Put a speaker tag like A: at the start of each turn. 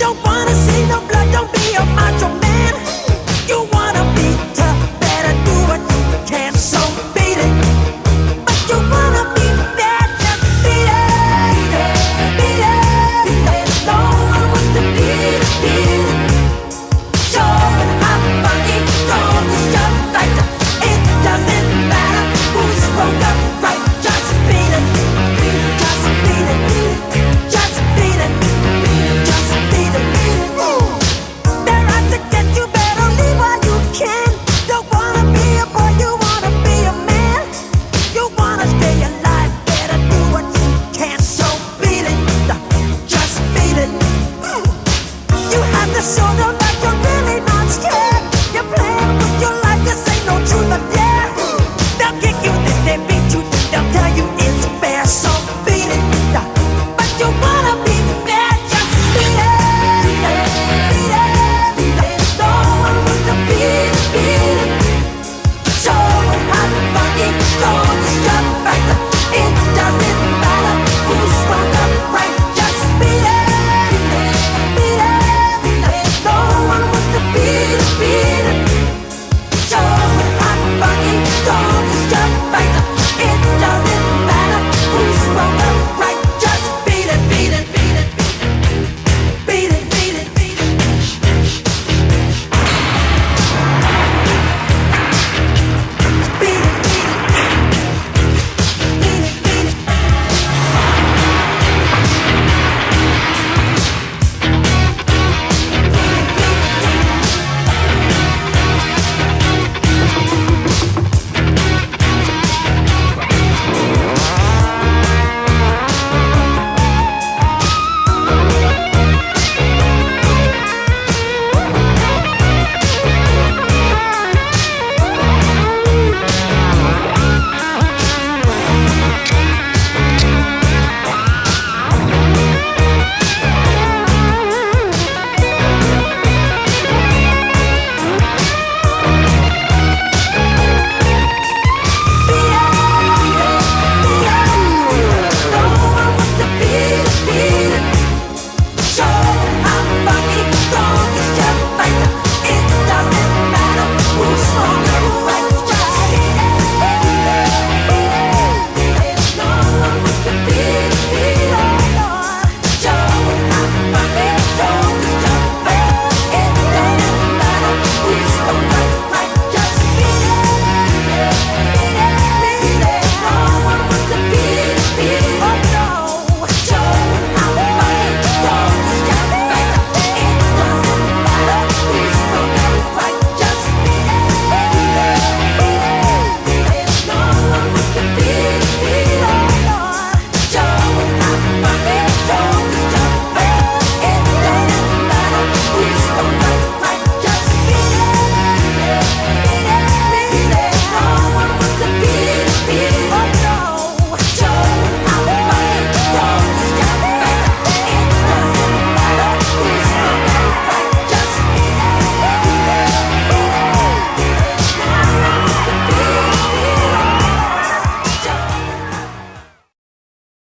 A: don't shoulder